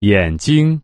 眼睛